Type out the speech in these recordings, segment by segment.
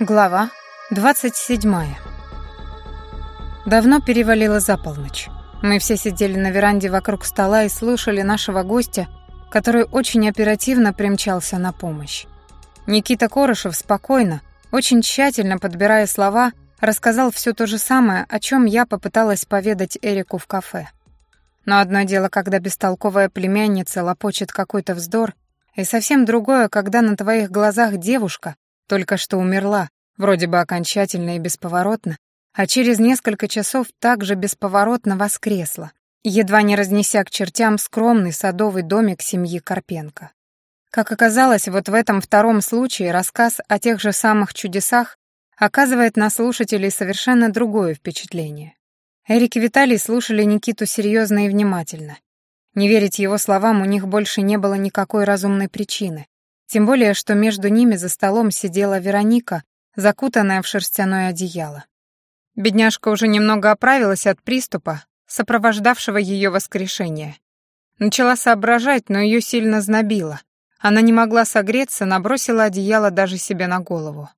Глава 27. Давно перевалило за полночь. Мы все сидели на веранде вокруг стола и слушали нашего гостя, который очень оперативно примчался на помощь. Никита Корошев спокойно, очень тщательно подбирая слова, рассказал все то же самое, о чем я попыталась поведать Эрику в кафе. Но одно дело, когда бестолковая племянница лопочет какой-то вздор, и совсем другое, когда на твоих глазах девушка, только что умерла, вроде бы окончательно и бесповоротно, а через несколько часов также бесповоротно воскресла, едва не разнеся к чертям скромный садовый домик семьи Карпенко. Как оказалось, вот в этом втором случае рассказ о тех же самых чудесах оказывает на слушателей совершенно другое впечатление. Эрик и Виталий слушали Никиту серьезно и внимательно. Не верить его словам у них больше не было никакой разумной причины. Тем более, что между ними за столом сидела Вероника, закутанная в шерстяное одеяло. Бедняжка уже немного оправилась от приступа, сопровождавшего ее воскрешение. Начала соображать, но ее сильно знобило. Она не могла согреться, набросила одеяло даже себе на голову.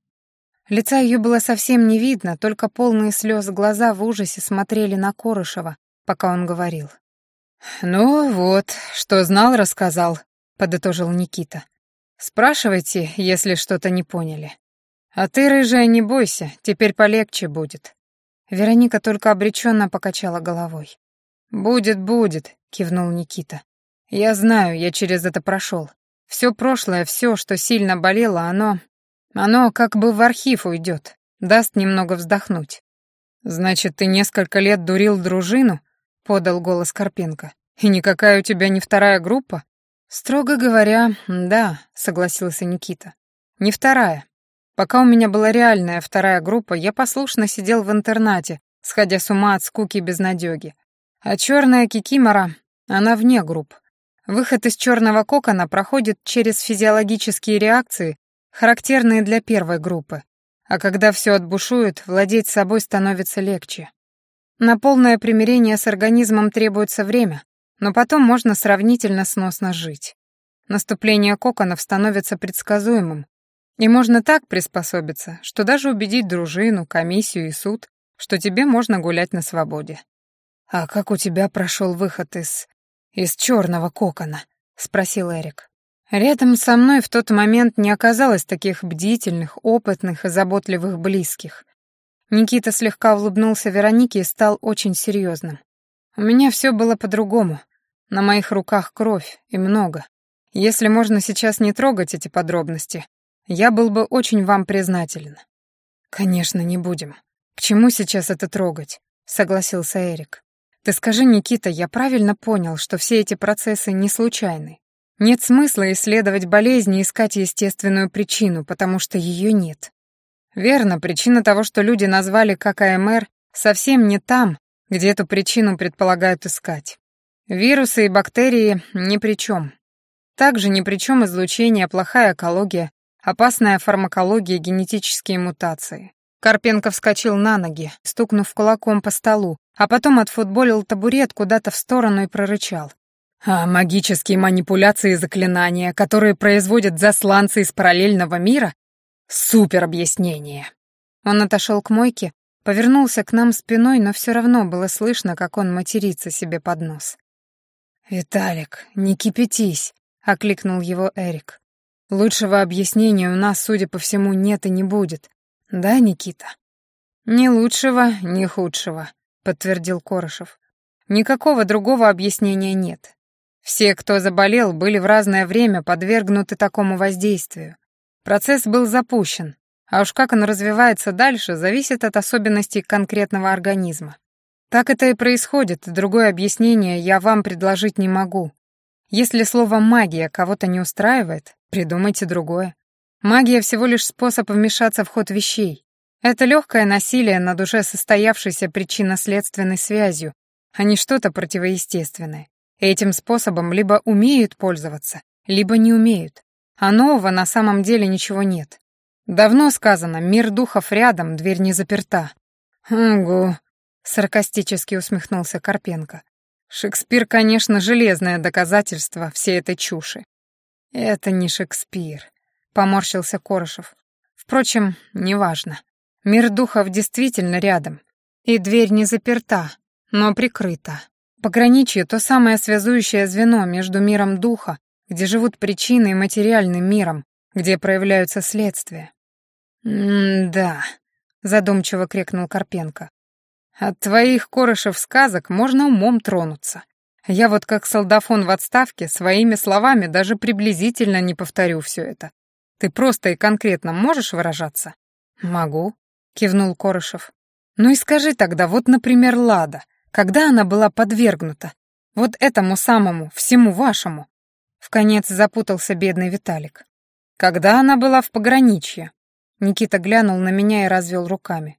Лица ее было совсем не видно, только полные слез глаза в ужасе смотрели на Корышева, пока он говорил. «Ну вот, что знал, рассказал», — подытожил Никита. Спрашивайте, если что-то не поняли. А ты, рыжая, не бойся, теперь полегче будет. Вероника только обреченно покачала головой. «Будет, будет», — кивнул Никита. «Я знаю, я через это прошел. Все прошлое, все, что сильно болело, оно... Оно как бы в архив уйдет, даст немного вздохнуть». «Значит, ты несколько лет дурил дружину?» — подал голос Карпенко. «И никакая у тебя не вторая группа?» «Строго говоря, да», — согласился Никита. «Не вторая. Пока у меня была реальная вторая группа, я послушно сидел в интернате, сходя с ума от скуки и безнадёги. А черная кикимора, она вне групп. Выход из черного кокона проходит через физиологические реакции, характерные для первой группы. А когда все отбушует, владеть собой становится легче. На полное примирение с организмом требуется время, но потом можно сравнительно сносно жить. Наступление коконов становится предсказуемым, и можно так приспособиться, что даже убедить дружину, комиссию и суд, что тебе можно гулять на свободе. «А как у тебя прошел выход из... из черного кокона?» — спросил Эрик. Рядом со мной в тот момент не оказалось таких бдительных, опытных и заботливых близких. Никита слегка улыбнулся Веронике и стал очень серьезным. У меня все было по-другому. На моих руках кровь, и много. Если можно сейчас не трогать эти подробности, я был бы очень вам признателен. Конечно, не будем. К чему сейчас это трогать? Согласился Эрик. Ты скажи, Никита, я правильно понял, что все эти процессы не случайны? Нет смысла исследовать болезни и искать естественную причину, потому что ее нет. Верно, причина того, что люди назвали как АМР, совсем не там, где эту причину предполагают искать. Вирусы и бактерии ни при чем. Также ни при чем излучение, плохая экология, опасная фармакология, генетические мутации. Карпенко вскочил на ноги, стукнув кулаком по столу, а потом отфутболил табурет куда-то в сторону и прорычал. А магические манипуляции и заклинания, которые производят засланцы из параллельного мира? Супер объяснение. Он отошел к мойке, Повернулся к нам спиной, но все равно было слышно, как он матерится себе под нос. «Виталик, не кипятись», — окликнул его Эрик. «Лучшего объяснения у нас, судя по всему, нет и не будет. Да, Никита?» «Ни лучшего, ни худшего», — подтвердил Корошев. «Никакого другого объяснения нет. Все, кто заболел, были в разное время подвергнуты такому воздействию. Процесс был запущен, а уж как оно развивается дальше, зависит от особенностей конкретного организма. Так это и происходит, другое объяснение я вам предложить не могу. Если слово «магия» кого-то не устраивает, придумайте другое. Магия всего лишь способ вмешаться в ход вещей. Это легкое насилие над уже состоявшейся причинно-следственной связью, а не что-то противоестественное. Этим способом либо умеют пользоваться, либо не умеют. А нового на самом деле ничего нет. Давно сказано, мир духов рядом, дверь не заперта. Угу, саркастически усмехнулся Карпенко. Шекспир, конечно, железное доказательство всей этой чуши. Это не Шекспир, поморщился Корошев. Впрочем, неважно. Мир духов действительно рядом. И дверь не заперта, но прикрыта. Пограничье — то самое связующее звено между миром духа, где живут причины, и материальным миром, где проявляются следствия. «М-да», — задумчиво крикнул Карпенко. «От твоих корышев сказок можно умом тронуться. Я вот как солдафон в отставке своими словами даже приблизительно не повторю все это. Ты просто и конкретно можешь выражаться?» «Могу», — кивнул Корышев. «Ну и скажи тогда, вот, например, Лада, когда она была подвергнута? Вот этому самому, всему вашему?» В конец запутался бедный Виталик. «Когда она была в пограничье?» Никита глянул на меня и развел руками.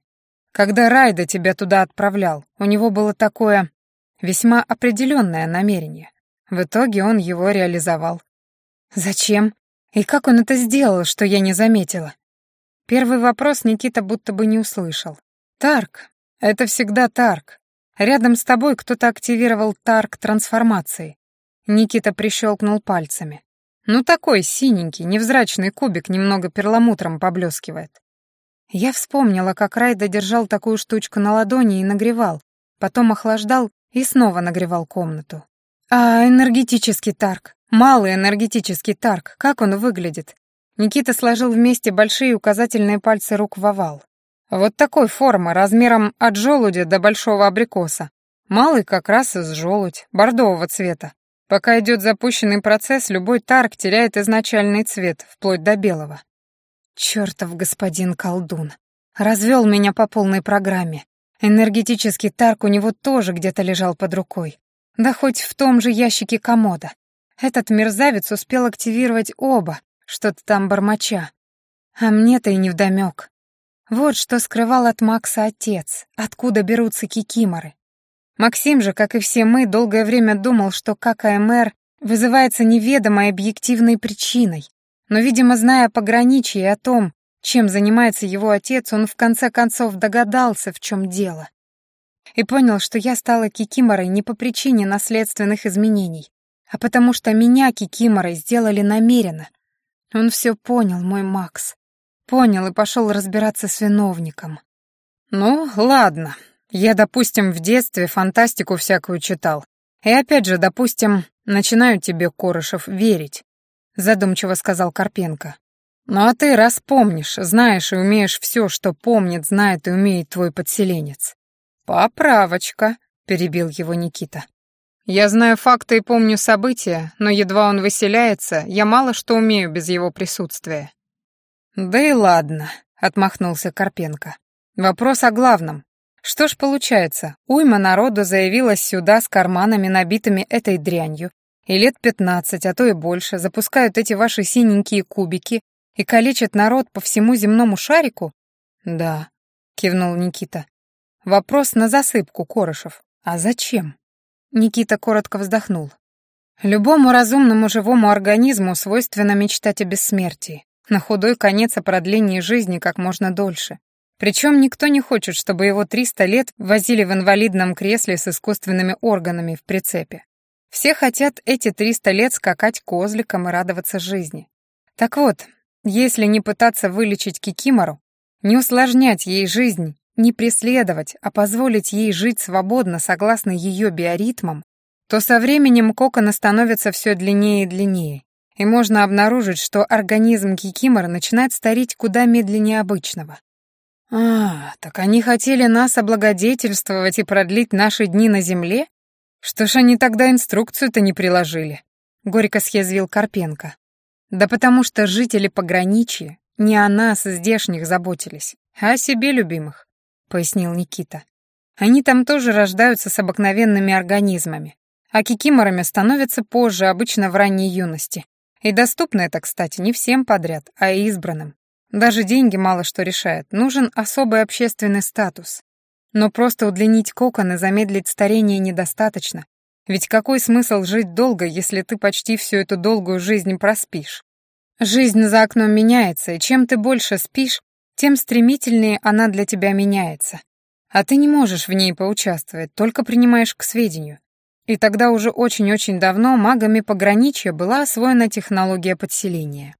«Когда Райда тебя туда отправлял, у него было такое весьма определенное намерение. В итоге он его реализовал. Зачем? И как он это сделал, что я не заметила? Первый вопрос Никита будто бы не услышал. Тарк. Это всегда Тарк. Рядом с тобой кто-то активировал Тарк трансформации. Никита прищелкнул пальцами. Ну такой синенький, невзрачный кубик немного перламутром поблескивает. Я вспомнила, как Райда держал такую штучку на ладони и нагревал, потом охлаждал и снова нагревал комнату. А энергетический тарк, малый энергетический тарк, как он выглядит? Никита сложил вместе большие указательные пальцы рук в овал. Вот такой формы, размером от желудя до большого абрикоса. Малый как раз из желудь, бордового цвета. Пока идет запущенный процесс, любой тарк теряет изначальный цвет, вплоть до белого. Чертов господин колдун. Развел меня по полной программе. Энергетический тарк у него тоже где-то лежал под рукой. Да хоть в том же ящике комода. Этот мерзавец успел активировать оба, что-то там бормоча. А мне-то и невдомёк. Вот что скрывал от Макса отец, откуда берутся кикиморы. Максим же, как и все мы, долгое время думал, что ККМР вызывается неведомой объективной причиной. Но, видимо, зная пограничье о том, чем занимается его отец, он в конце концов догадался, в чем дело. И понял, что я стала кикиморой не по причине наследственных изменений, а потому что меня кикиморой сделали намеренно, он все понял, мой Макс. Понял и пошел разбираться с виновником. Ну, ладно. Я, допустим, в детстве фантастику всякую читал. И опять же, допустим, начинаю тебе, Корышев, верить, задумчиво сказал Карпенко. Ну а ты раз помнишь, знаешь и умеешь все, что помнит, знает и умеет твой подселенец. Поправочка, перебил его Никита. Я знаю факты и помню события, но едва он выселяется, я мало что умею без его присутствия. Да и ладно, отмахнулся Карпенко. Вопрос о главном. Что ж получается, уйма народу заявилась сюда с карманами, набитыми этой дрянью, и лет пятнадцать, а то и больше, запускают эти ваши синенькие кубики и калечат народ по всему земному шарику? Да, кивнул Никита. Вопрос на засыпку, Корышев. А зачем? Никита коротко вздохнул. Любому разумному живому организму свойственно мечтать о бессмертии, на худой конец о продлении жизни как можно дольше. Причем никто не хочет, чтобы его 300 лет возили в инвалидном кресле с искусственными органами в прицепе. Все хотят эти 300 лет скакать козликом и радоваться жизни. Так вот, если не пытаться вылечить Кикимору, не усложнять ей жизнь не преследовать, а позволить ей жить свободно согласно ее биоритмам, то со временем кокона становится все длиннее и длиннее, и можно обнаружить, что организм кикимор начинает стареть куда медленнее обычного. А, так они хотели нас облагодетельствовать и продлить наши дни на земле? Что ж они тогда инструкцию-то не приложили? Горько съязвил Карпенко. Да потому что жители пограничья не о нас, здешних, заботились, а о себе любимых. — пояснил Никита. «Они там тоже рождаются с обыкновенными организмами, а кикиморами становятся позже, обычно в ранней юности. И доступно это, кстати, не всем подряд, а избранным. Даже деньги мало что решают, нужен особый общественный статус. Но просто удлинить кокон и замедлить старение недостаточно. Ведь какой смысл жить долго, если ты почти всю эту долгую жизнь проспишь? Жизнь за окном меняется, и чем ты больше спишь, тем стремительнее она для тебя меняется. А ты не можешь в ней поучаствовать, только принимаешь к сведению. И тогда уже очень-очень давно магами пограничья была освоена технология подселения.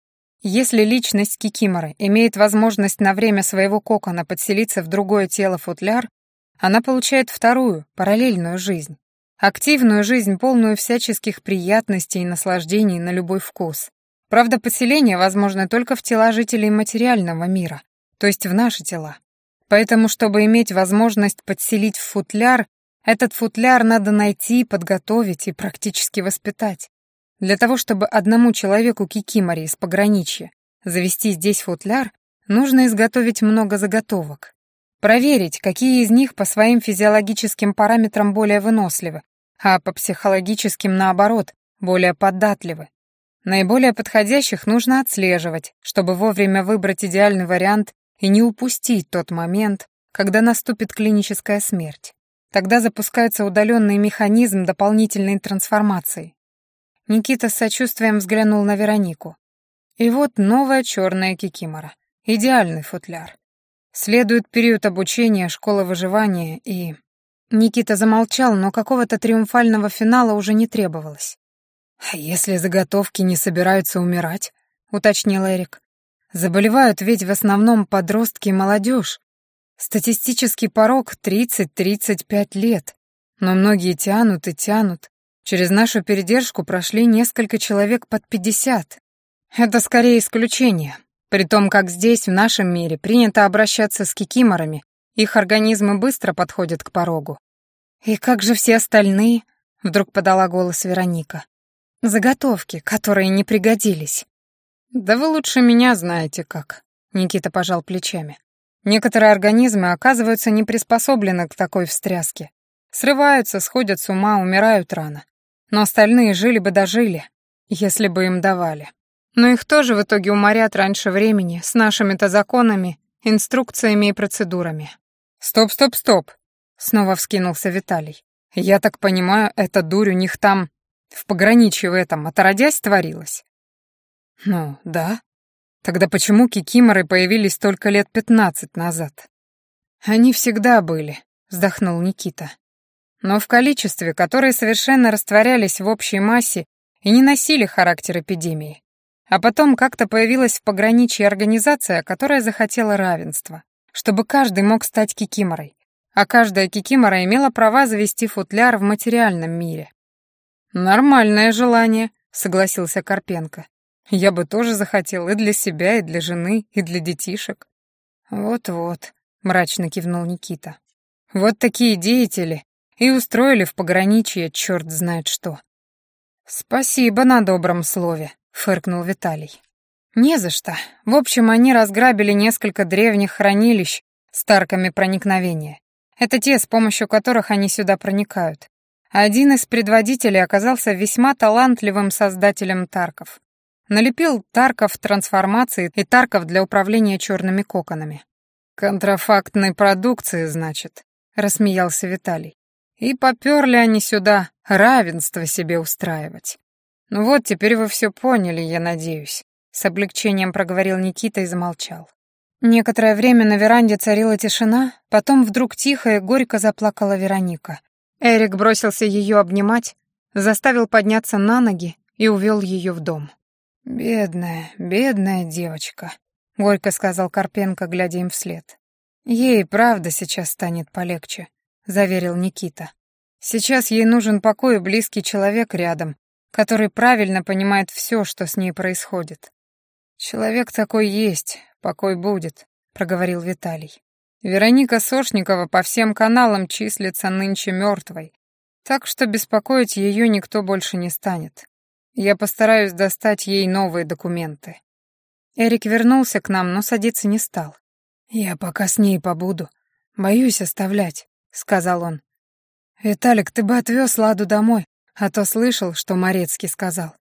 Если личность Кикиморы имеет возможность на время своего кокона подселиться в другое тело футляр, она получает вторую, параллельную жизнь. Активную жизнь, полную всяческих приятностей и наслаждений на любой вкус. Правда, подселение возможно только в тела жителей материального мира, то есть в наши тела. Поэтому, чтобы иметь возможность подселить в футляр, этот футляр надо найти, подготовить и практически воспитать. Для того, чтобы одному человеку Кикимори из пограничья завести здесь футляр, нужно изготовить много заготовок. Проверить, какие из них по своим физиологическим параметрам более выносливы, а по психологическим, наоборот, более податливы. Наиболее подходящих нужно отслеживать, чтобы вовремя выбрать идеальный вариант и не упустить тот момент, когда наступит клиническая смерть. Тогда запускается удаленный механизм дополнительной трансформации. Никита с сочувствием взглянул на Веронику. И вот новая черная кикимора. Идеальный футляр. Следует период обучения, школа выживания и... Никита замолчал, но какого-то триумфального финала уже не требовалось. «А если заготовки не собираются умирать?» — уточнил Эрик. Заболевают ведь в основном подростки и молодежь. Статистический порог 30-35 лет. Но многие тянут и тянут. Через нашу передержку прошли несколько человек под 50. Это скорее исключение. При том, как здесь, в нашем мире, принято обращаться с кикиморами, их организмы быстро подходят к порогу. «И как же все остальные?» — вдруг подала голос Вероника. «Заготовки, которые не пригодились». «Да вы лучше меня знаете как», — Никита пожал плечами. «Некоторые организмы оказываются не приспособлены к такой встряске. Срываются, сходят с ума, умирают рано. Но остальные жили бы дожили, если бы им давали. Но их тоже в итоге уморят раньше времени, с нашими-то законами, инструкциями и процедурами». «Стоп, стоп, стоп!» — снова вскинулся Виталий. «Я так понимаю, эта дурь у них там, в пограничье в этом, отродясь творилась?» Ну, да. Тогда почему кикиморы появились только лет пятнадцать назад? Они всегда были, вздохнул Никита. Но в количестве, которые совершенно растворялись в общей массе и не носили характер эпидемии. А потом как-то появилась в пограничье организация, которая захотела равенства, чтобы каждый мог стать кикиморой, а каждая кикимора имела права завести футляр в материальном мире. «Нормальное желание», — согласился Карпенко. Я бы тоже захотел и для себя, и для жены, и для детишек. Вот-вот, мрачно кивнул Никита. Вот такие деятели и устроили в пограничье черт знает что. Спасибо на добром слове, фыркнул Виталий. Не за что. В общем, они разграбили несколько древних хранилищ с тарками проникновения. Это те, с помощью которых они сюда проникают. Один из предводителей оказался весьма талантливым создателем тарков. Налепил тарков трансформации и тарков для управления черными коконами. «Контрафактной продукции, значит», — рассмеялся Виталий. «И поперли они сюда равенство себе устраивать. Ну вот, теперь вы все поняли, я надеюсь», — с облегчением проговорил Никита и замолчал. Некоторое время на веранде царила тишина, потом вдруг тихо и горько заплакала Вероника. Эрик бросился ее обнимать, заставил подняться на ноги и увел ее в дом. «Бедная, бедная девочка», — горько сказал Карпенко, глядя им вслед. «Ей правда сейчас станет полегче», — заверил Никита. «Сейчас ей нужен покой и близкий человек рядом, который правильно понимает все, что с ней происходит». «Человек такой есть, покой будет», — проговорил Виталий. «Вероника Сошникова по всем каналам числится нынче мертвой, так что беспокоить ее никто больше не станет. Я постараюсь достать ей новые документы. Эрик вернулся к нам, но садиться не стал. «Я пока с ней побуду. Боюсь оставлять», — сказал он. «Виталик, ты бы отвез Ладу домой, а то слышал, что Морецкий сказал».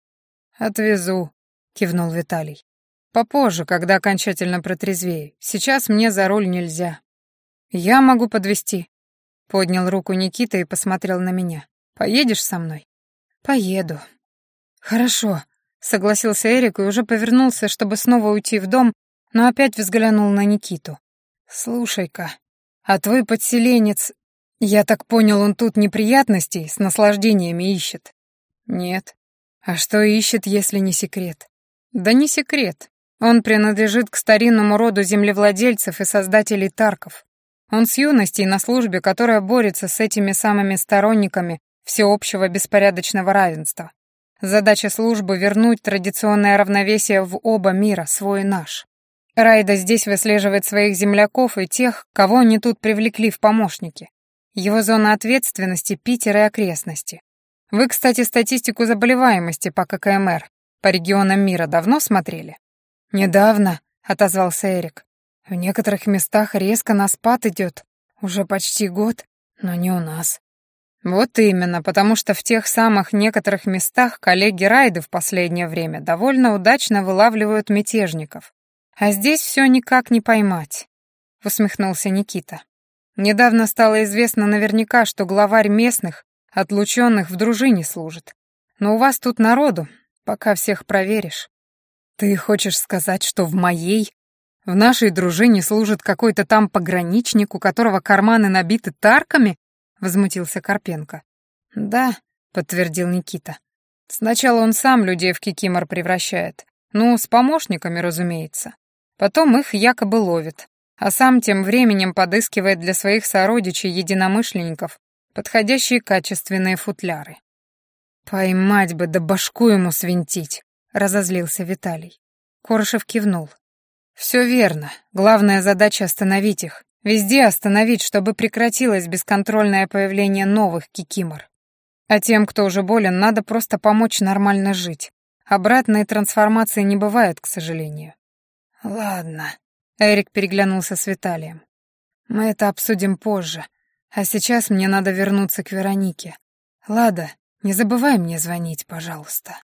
«Отвезу», — кивнул Виталий. «Попозже, когда окончательно протрезвею. Сейчас мне за руль нельзя». «Я могу подвести. поднял руку Никита и посмотрел на меня. «Поедешь со мной?» «Поеду», «Хорошо», — согласился Эрик и уже повернулся, чтобы снова уйти в дом, но опять взглянул на Никиту. «Слушай-ка, а твой подселенец... Я так понял, он тут неприятностей с наслаждениями ищет?» «Нет». «А что ищет, если не секрет?» «Да не секрет. Он принадлежит к старинному роду землевладельцев и создателей Тарков. Он с юности на службе, которая борется с этими самыми сторонниками всеобщего беспорядочного равенства. Задача службы — вернуть традиционное равновесие в оба мира, свой и наш. Райда здесь выслеживает своих земляков и тех, кого они тут привлекли в помощники. Его зона ответственности — Питер и окрестности. Вы, кстати, статистику заболеваемости по ККМР по регионам мира давно смотрели? Недавно, отозвался Эрик. В некоторых местах резко на спад идет. Уже почти год, но не у нас. Вот именно, потому что в тех самых некоторых местах коллеги Райды в последнее время довольно удачно вылавливают мятежников. А здесь все никак не поймать, усмехнулся Никита. Недавно стало известно наверняка, что главарь местных, отлученных в дружине служит. Но у вас тут народу, пока всех проверишь. Ты хочешь сказать, что в моей, в нашей дружине служит какой-то там пограничник, у которого карманы набиты тарками? Возмутился Карпенко. Да, подтвердил Никита. Сначала он сам людей в кикимор превращает. Ну, с помощниками, разумеется. Потом их якобы ловит, а сам тем временем подыскивает для своих сородичей-единомышленников подходящие качественные футляры. «Поймать бы, да башку ему свинтить!» — разозлился Виталий. Корышев кивнул. «Все верно. Главная задача — остановить их. Везде остановить, чтобы прекратилось бесконтрольное появление новых кикимор. А тем, кто уже болен, надо просто помочь нормально жить. Обратной трансформации не бывает, к сожалению». «Ладно», Эрик переглянулся с Виталием. «Мы это обсудим позже. А сейчас мне надо вернуться к Веронике. Лада, не забывай мне звонить, пожалуйста».